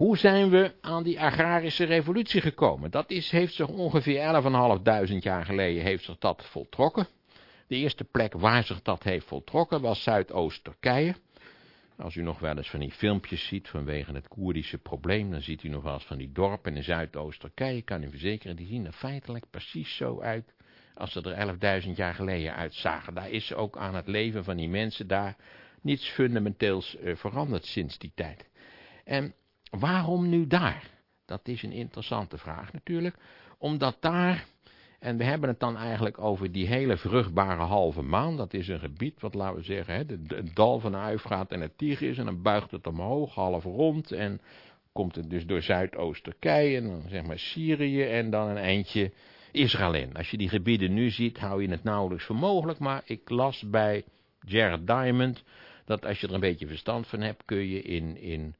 Hoe zijn we aan die agrarische revolutie gekomen? Dat is, heeft zich ongeveer 11.500 jaar geleden heeft zich dat voltrokken. De eerste plek waar zich dat heeft voltrokken was Zuidoost-Turkije. Als u nog wel eens van die filmpjes ziet vanwege het Koerdische probleem, dan ziet u nog wel eens van die dorpen in Zuidoost-Turkije, kan u verzekeren, die zien er feitelijk precies zo uit als ze er 11.000 jaar geleden uitzagen. Daar is ook aan het leven van die mensen daar niets fundamenteels uh, veranderd sinds die tijd. En waarom nu daar? Dat is een interessante vraag natuurlijk, omdat daar en we hebben het dan eigenlijk over die hele vruchtbare halve maan. Dat is een gebied, wat laten we zeggen, het dal van de Uifraat en het Tigris. En dan buigt het omhoog, half rond. En komt het dus door Zuidoost-Turkije en dan zeg maar Syrië en dan een eindje Israël in. Als je die gebieden nu ziet, hou je het nauwelijks voor mogelijk. Maar ik las bij Jared Diamond dat als je er een beetje verstand van hebt, kun je in, in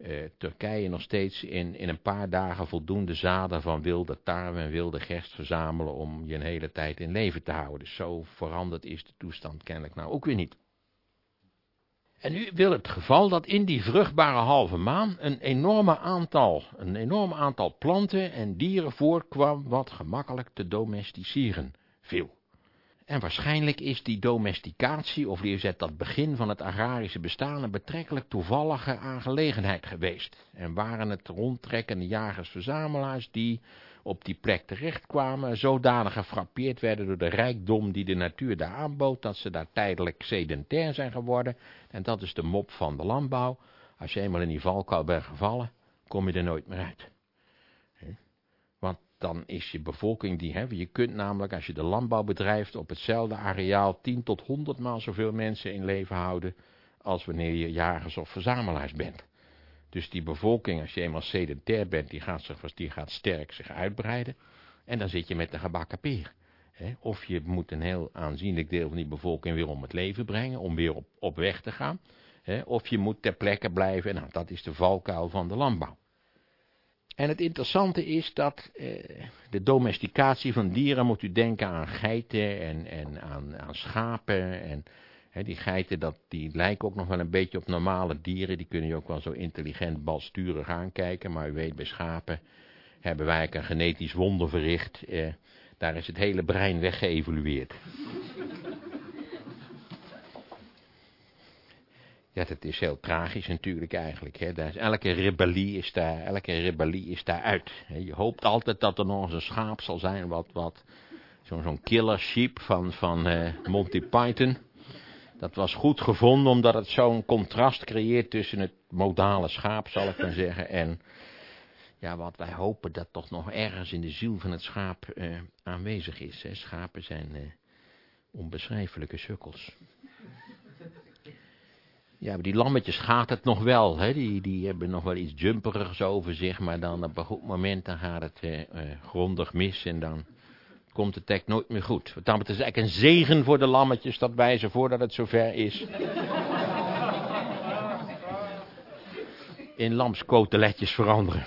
uh, Turkije nog steeds in, in een paar dagen voldoende zaden van wilde tarwe en wilde gerst verzamelen om je een hele tijd in leven te houden. Dus zo veranderd is de toestand kennelijk nou ook weer niet. En nu wil het geval dat in die vruchtbare halve maan een enorme aantal, een enorm aantal planten en dieren voorkwam wat gemakkelijk te domesticeren viel. En waarschijnlijk is die domesticatie, of liever zet dat begin van het agrarische bestaan, een betrekkelijk toevallige aangelegenheid geweest. En waren het rondtrekkende jagers-verzamelaars die op die plek terechtkwamen, zodanig gefrappeerd werden door de rijkdom die de natuur daar aanbood, dat ze daar tijdelijk sedentair zijn geworden. En dat is de mop van de landbouw. Als je eenmaal in die valkuil bent gevallen, kom je er nooit meer uit dan is je bevolking die hebben. Je kunt namelijk, als je de landbouw bedrijft, op hetzelfde areaal 10 tot 100 maal zoveel mensen in leven houden, als wanneer je jagers of verzamelaars bent. Dus die bevolking, als je eenmaal sedentair bent, die gaat, zich, die gaat sterk zich uitbreiden. En dan zit je met de gebakken peer. Of je moet een heel aanzienlijk deel van die bevolking weer om het leven brengen, om weer op, op weg te gaan. Of je moet ter plekke blijven, nou, dat is de valkuil van de landbouw. En het interessante is dat eh, de domesticatie van dieren, moet u denken aan geiten en, en aan, aan schapen. En hè, die geiten, dat, die lijken ook nog wel een beetje op normale dieren. Die kunnen je ook wel zo intelligent balsturig aankijken. Maar u weet, bij schapen hebben wij een genetisch wonder verricht. Eh, daar is het hele brein weggeëvolueerd. Ja, dat is heel tragisch natuurlijk eigenlijk. Hè. Elke rebellie is daar, elke rebellie is daar uit. Je hoopt altijd dat er nog eens een schaap zal zijn, wat, wat zo'n zo'n killer sheep van, van uh, Monty Python. Dat was goed gevonden omdat het zo'n contrast creëert tussen het modale schaap, zal ik maar zeggen, en ja, wat wij hopen dat toch nog ergens in de ziel van het schaap uh, aanwezig is. Schapen zijn uh, onbeschrijfelijke sukkels. Ja, maar die lammetjes gaat het nog wel. Hè? Die, die hebben nog wel iets jumperigs over zich. Maar dan op een goed moment gaat het eh, eh, grondig mis. En dan komt de tekst nooit meer goed. Dan het is eigenlijk een zegen voor de lammetjes. Dat wij ze voordat het zover is. in lamskoteletjes veranderen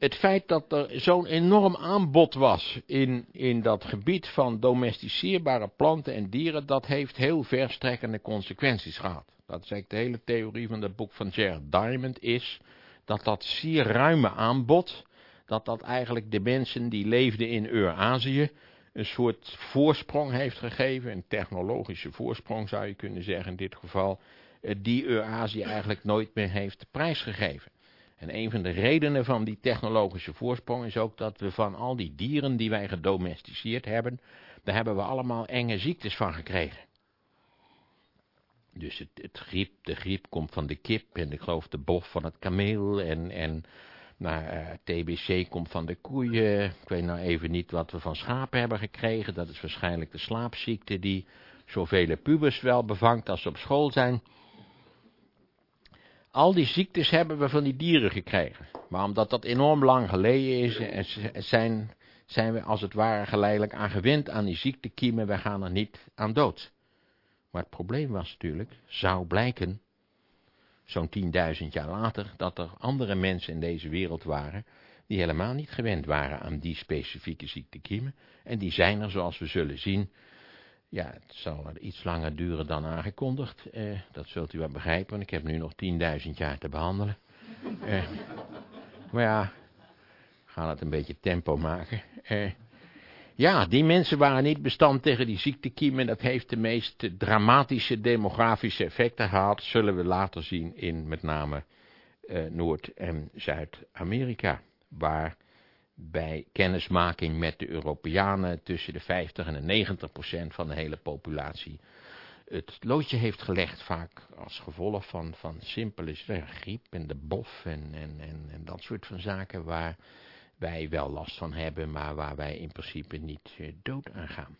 het feit dat er zo'n enorm aanbod was in, in dat gebied van domesticeerbare planten en dieren, dat heeft heel verstrekkende consequenties gehad. Dat is eigenlijk de hele theorie van het boek van Jared Diamond is, dat dat zeer ruime aanbod, dat dat eigenlijk de mensen die leefden in Eurazië, een soort voorsprong heeft gegeven, een technologische voorsprong zou je kunnen zeggen in dit geval, eh, die Eurazië eigenlijk nooit meer heeft prijsgegeven. En een van de redenen van die technologische voorsprong is ook dat we van al die dieren die wij gedomesticeerd hebben, daar hebben we allemaal enge ziektes van gekregen. Dus het, griep, de griep komt van de kip en ik geloof de bof van het kameel en, en nou, eh, TBC komt van de koeien. Ik weet nou even niet wat we van schapen hebben gekregen. Dat is waarschijnlijk de slaapziekte die zoveel pubers wel bevangt als ze op school zijn. Al die ziektes hebben we van die dieren gekregen. Maar omdat dat enorm lang geleden is, zijn, zijn we als het ware geleidelijk aan gewend aan die ziektekiemen. We gaan er niet aan dood. Maar het probleem was natuurlijk, zou blijken, zo'n 10.000 jaar later, dat er andere mensen in deze wereld waren, die helemaal niet gewend waren aan die specifieke ziektekiemen. En die zijn er, zoals we zullen zien, ja, het zal iets langer duren dan aangekondigd. Eh, dat zult u wel begrijpen, want ik heb nu nog 10.000 jaar te behandelen. Eh, maar ja, we gaan het een beetje tempo maken. Eh, ja, die mensen waren niet bestand tegen die ziektekiemen. Dat heeft de meest dramatische demografische effecten gehad. Zullen we later zien in met name eh, Noord- en Zuid-Amerika. Waar bij kennismaking met de Europeanen tussen de 50 en de 90 procent van de hele populatie het loodje heeft gelegd, vaak als gevolg van, van simpele griep en de bof en, en, en, en dat soort van zaken waar wij wel last van hebben, maar waar wij in principe niet eh, dood aan gaan.